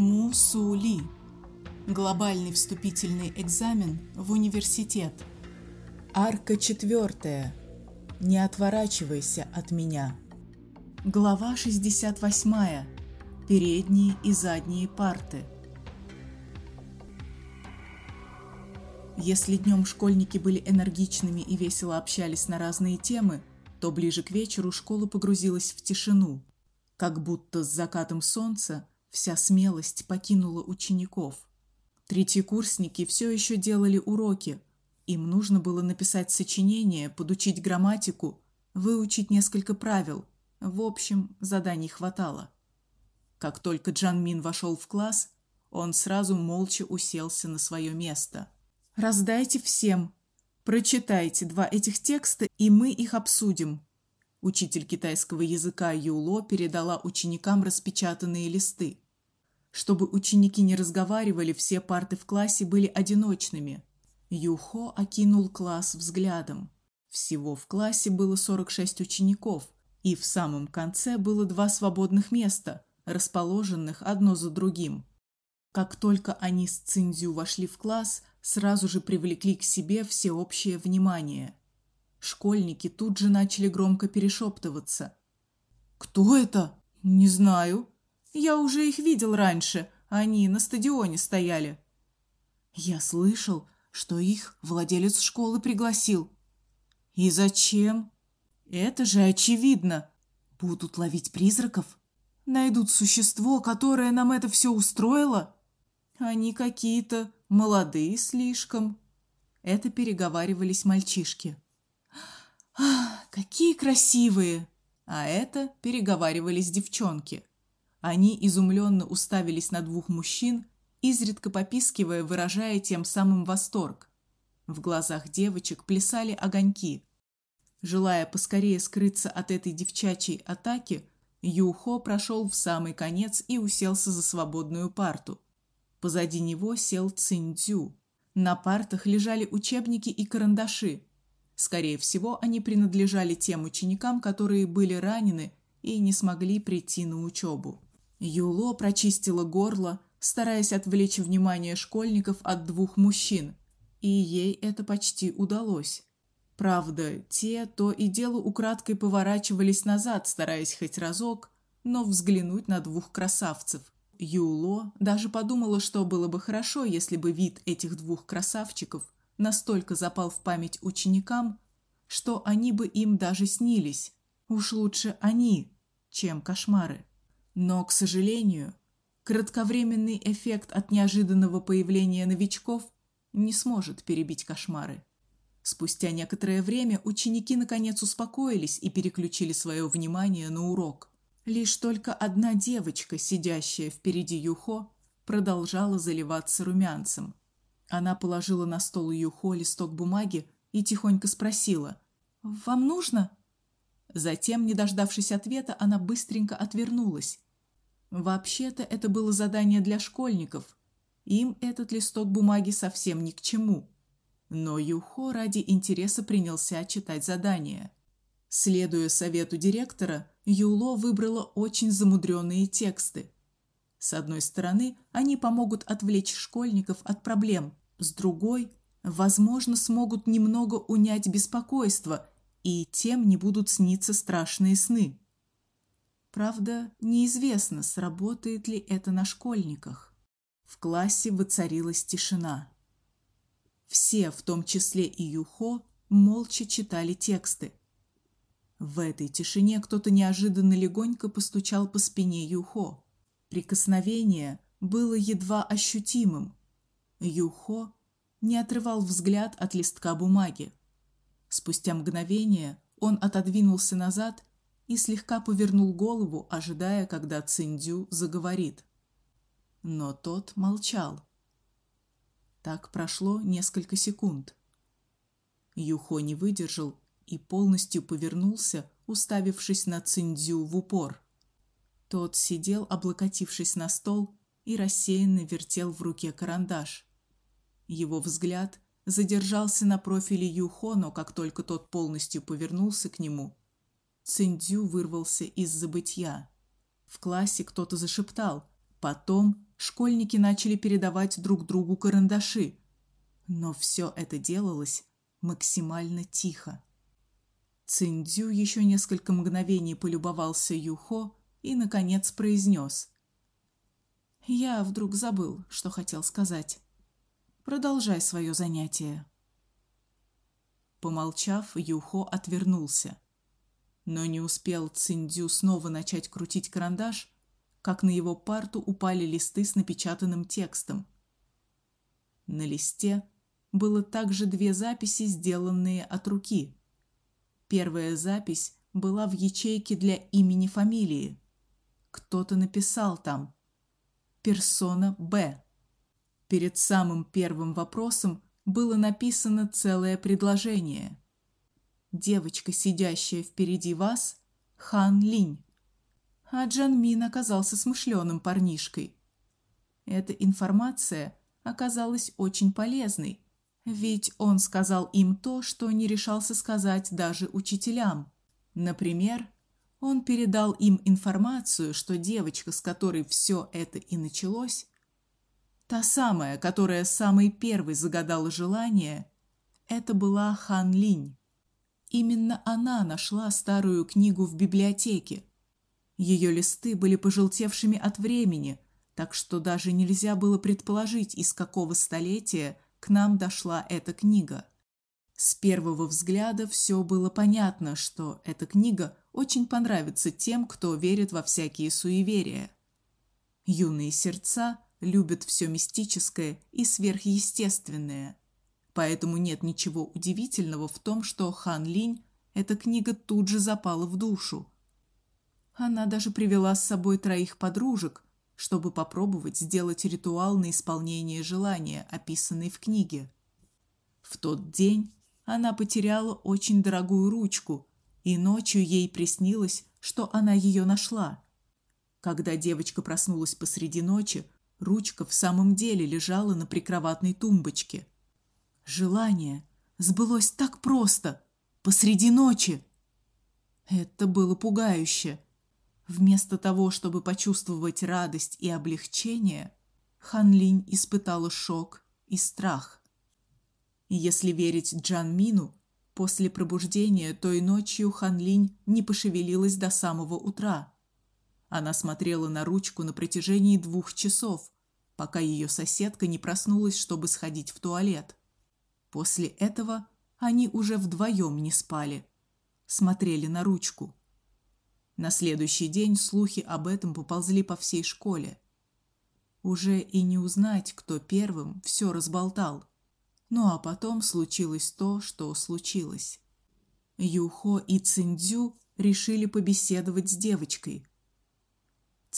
Мусули. Глобальный вступительный экзамен в университет. Арка четвертая. Не отворачивайся от меня. Глава 68. Передние и задние парты. Если днем школьники были энергичными и весело общались на разные темы, то ближе к вечеру школа погрузилась в тишину, как будто с закатом солнца вся смелость покинула учеников. Третьекурсники все еще делали уроки. Им нужно было написать сочинение, подучить грамматику, выучить несколько правил. В общем, заданий хватало. Как только Джан Мин вошел в класс, он сразу молча уселся на свое место. Раздайте всем. Прочитайте два этих текста, и мы их обсудим. Учитель китайского языка Юло передала ученикам распечатанные листы. Чтобы ученики не разговаривали, все парты в классе были одиночными. Юхо окинул класс взглядом. Всего в классе было 46 учеников, и в самом конце было два свободных места, расположенных одно за другим. Как только они с Циндзю вошли в класс, сразу же привлекли к себе всеобщее внимание. Школьники тут же начали громко перешептываться. Кто это? Не знаю. Я уже их видел раньше. Они на стадионе стояли. Я слышал, что их владелец школы пригласил. И зачем? Это же очевидно. Будут ловить призраков, найдут существо, которое нам это все устроило. Они какие-то молодые слишком. Это переговаривались мальчишки. А, какие красивые. А это переговаривались девчонки. Они изумленно уставились на двух мужчин, изредка попискивая, выражая тем самым восторг. В глазах девочек плясали огоньки. Желая поскорее скрыться от этой девчачьей атаки, Юхо прошел в самый конец и уселся за свободную парту. Позади него сел Циндзю. На партах лежали учебники и карандаши. Скорее всего, они принадлежали тем ученикам, которые были ранены и не смогли прийти на учебу. Юло прочистила горло, стараясь отвлечь внимание школьников от двух мужчин, и ей это почти удалось. Правда, те то и дело украдкой поворачивались назад, стараясь хоть разок, но взглянуть на двух красавцев. Юло даже подумала, что было бы хорошо, если бы вид этих двух красавчиков настолько запал в память ученикам, что они бы им даже снились. Уж лучше они, чем кошмары. Но, к сожалению, кратковременный эффект от неожиданного появления новичков не сможет перебить кошмары. Спустя некоторое время ученики наконец успокоились и переключили свое внимание на урок. Лишь только одна девочка, сидящая впереди Юхо, продолжала заливаться румянцем. Она положила на стол Юхо листок бумаги и тихонько спросила: "Вам нужно?" Затем, не дождавшись ответа, она быстренько отвернулась. Вообще-то это было задание для школьников. Им этот листок бумаги совсем ни к чему. Но Юхо ради интереса принялся читать задание. Следуя совету директора, Юло выбрала очень замудренные тексты. С одной стороны, они помогут отвлечь школьников от проблем, с другой, возможно, смогут немного унять беспокойство, и тем не будут сниться страшные сны. Правда, неизвестно, сработает ли это на школьниках. В классе воцарилась тишина. Все, в том числе и Юхо, молча читали тексты. В этой тишине кто-то неожиданно легонько постучал по спине Юхо. Прикосновение было едва ощутимым. Юхо не отрывал взгляд от листка бумаги. Спустя мгновение он отодвинулся назад и слегка повернул голову, ожидая, когда Циндю заговорит. Но тот молчал. Так прошло несколько секунд. Юхо не выдержал и полностью повернулся, уставившись на Циндзю в упор. Тот сидел, облокотившись на стол, и рассеянно вертел в руке карандаш. Его взгляд задержался на профиле Юхо, но как только тот полностью повернулся к нему, Циндзю вырвался из забытья. В классе кто-то зашептал, потом школьники начали передавать друг другу карандаши. Но все это делалось максимально тихо. Циндзю еще несколько мгновений полюбовался Юхо и наконец произнес: "Я вдруг забыл, что хотел сказать. Продолжай свое занятие". Помолчав, Юхо отвернулся. Но не успел Циндзю снова начать крутить карандаш, как на его парту упали листы с напечатанным текстом. На листе было также две записи, сделанные от руки. Первая запись была в ячейке для имени фамилии. Кто-то написал там персона Б. Перед самым первым вопросом было написано целое предложение. Девочка, сидящая впереди вас, Хан Линь. А Джан Мин оказался смышленым парнишкой. Эта информация оказалась очень полезной, ведь он сказал им то, что не решался сказать даже учителям. Например, он передал им информацию, что девочка, с которой все это и началось, та самая, которая самой первой загадала желание, это была Хан Линь. Именно она нашла старую книгу в библиотеке. Ее листы были пожелтевшими от времени, так что даже нельзя было предположить, из какого столетия к нам дошла эта книга. С первого взгляда все было понятно, что эта книга очень понравится тем, кто верит во всякие суеверия. Юные сердца любят все мистическое и сверхъестественное. Поэтому нет ничего удивительного в том, что Хан Линь эта книга тут же запала в душу. Она даже привела с собой троих подружек, чтобы попробовать сделать ритуал на исполнение желания, описанный в книге. В тот день она потеряла очень дорогую ручку, и ночью ей приснилось, что она ее нашла. Когда девочка проснулась посреди ночи, ручка в самом деле лежала на прикроватной тумбочке. Желание сбылось так просто, посреди ночи. Это было пугающе. Вместо того, чтобы почувствовать радость и облегчение, Хан Линь испытала шок и страх. Если верить Джан Мину, после пробуждения той ночью Хан Линь не пошевелилась до самого утра. Она смотрела на ручку на протяжении двух часов, пока ее соседка не проснулась, чтобы сходить в туалет. После этого они уже вдвоем не спали, смотрели на ручку. На следующий день слухи об этом поползли по всей школе. Уже и не узнать, кто первым все разболтал. Ну а потом случилось то, что случилось. Юхо и Циндзю решили побеседовать с девочкой.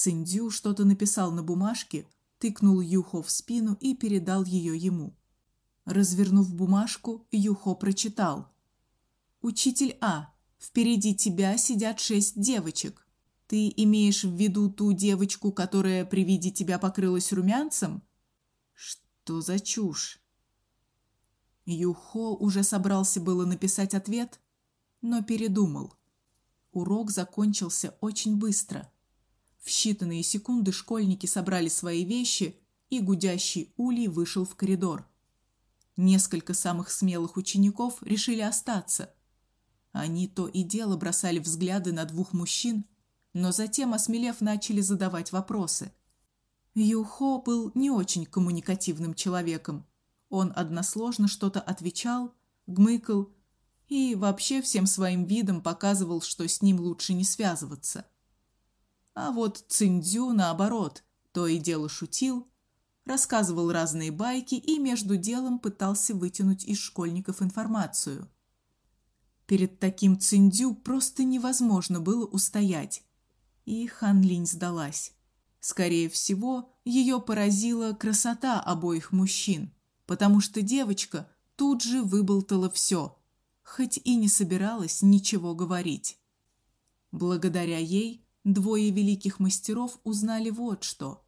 Циндзю что-то написал на бумажке, тыкнул Юхо в спину и передал ее ему. Развернув бумажку, Юхо прочитал: Учитель А, Впереди тебя сидят шесть девочек. Ты имеешь в виду ту девочку, которая при виде тебя покрылась румянцем? Что за чушь? Юхо уже собрался было написать ответ, но передумал. Урок закончился очень быстро. В считанные секунды школьники собрали свои вещи, и гудящий улей вышел в коридор. Несколько самых смелых учеников решили остаться они то и дело бросали взгляды на двух мужчин, но затем, осмелев, начали задавать вопросы. Юхо был не очень коммуникативным человеком. Он односложно что-то отвечал, гмыкал и вообще всем своим видом показывал, что с ним лучше не связываться. А вот Циндзю наоборот, то и дело шутил, рассказывал разные байки и между делом пытался вытянуть из школьников информацию. Перед таким циндю просто невозможно было устоять. И Хан Линь сдалась. Скорее всего, ее поразила красота обоих мужчин, потому что девочка тут же выболтала все, хоть и не собиралась ничего говорить. Благодаря ей двое великих мастеров узнали вот что.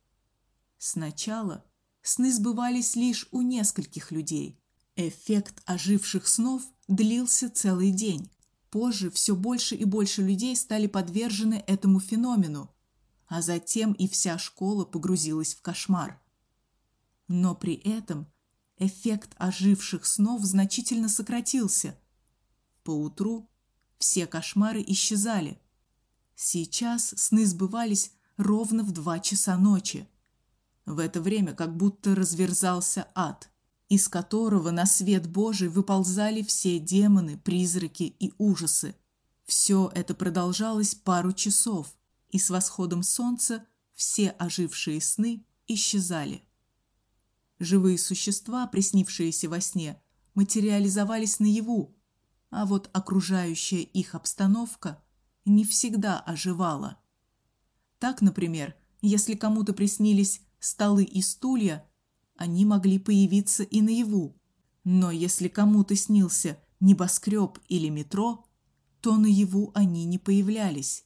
Сначала сны сбывались лишь у нескольких людей. Эффект оживших снов длился целый день. Позже все больше и больше людей стали подвержены этому феномену. а затем и вся школа погрузилась в кошмар. Но при этом эффект оживших снов значительно сократился. Поутру все кошмары исчезали. Сейчас сны сбывались ровно в два часа ночи. В это время как будто разверзался ад, из которого на свет Божий выползали все демоны, призраки и ужасы. Все это продолжалось пару часов, и с восходом солнца все ожившие сны исчезали. Живые существа, приснившиеся во сне, материализовались наяву, а вот окружающая их обстановка не всегда оживала. Так, например, если кому-то приснились столы и стулья, они могли появиться и наяву. Но если кому-то снился небоскреб или метро, то наяву они не появлялись.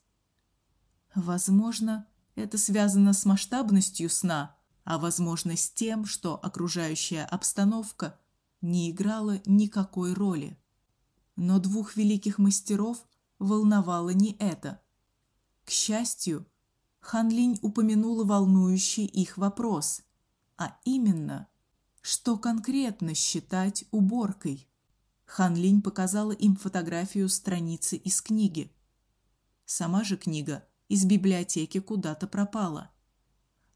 Возможно, это связано с масштабностью сна, а возможно с тем, что окружающая обстановка не играла никакой роли. Но двух великих мастеров волновало не это. К счастью, Хан Линь упомянула волнующий их вопрос, а именно, что конкретно считать уборкой. Хан Линь показала им фотографию страницы из книги. Сама же книга из библиотеки куда-то пропала.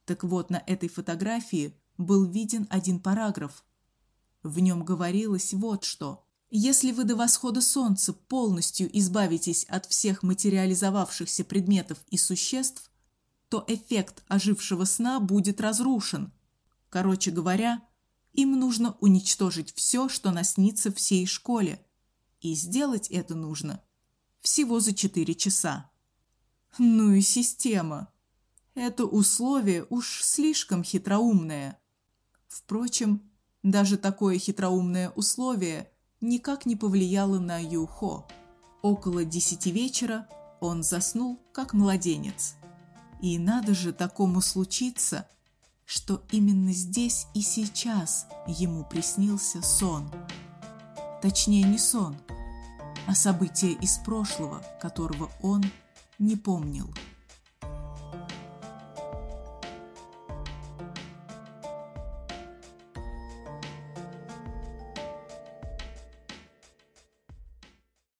Так вот, на этой фотографии был виден один параграф. В нем говорилось вот что: если вы до восхода солнца полностью избавитесь от всех материализовавшихся предметов и существ, то эффект ожившего сна будет разрушен. Короче говоря, им нужно уничтожить все, что наснится всей школе. И сделать это нужно всего за 4 часа. Ну и система. Это условие уж слишком хитроумное. Впрочем, даже такое хитроумное условие никак не повлияло на Юхо. Около десяти вечера он заснул как младенец. И надо же такому случиться, что именно здесь и сейчас ему приснился сон. Точнее, не сон, а событие из прошлого, которого он не помнил.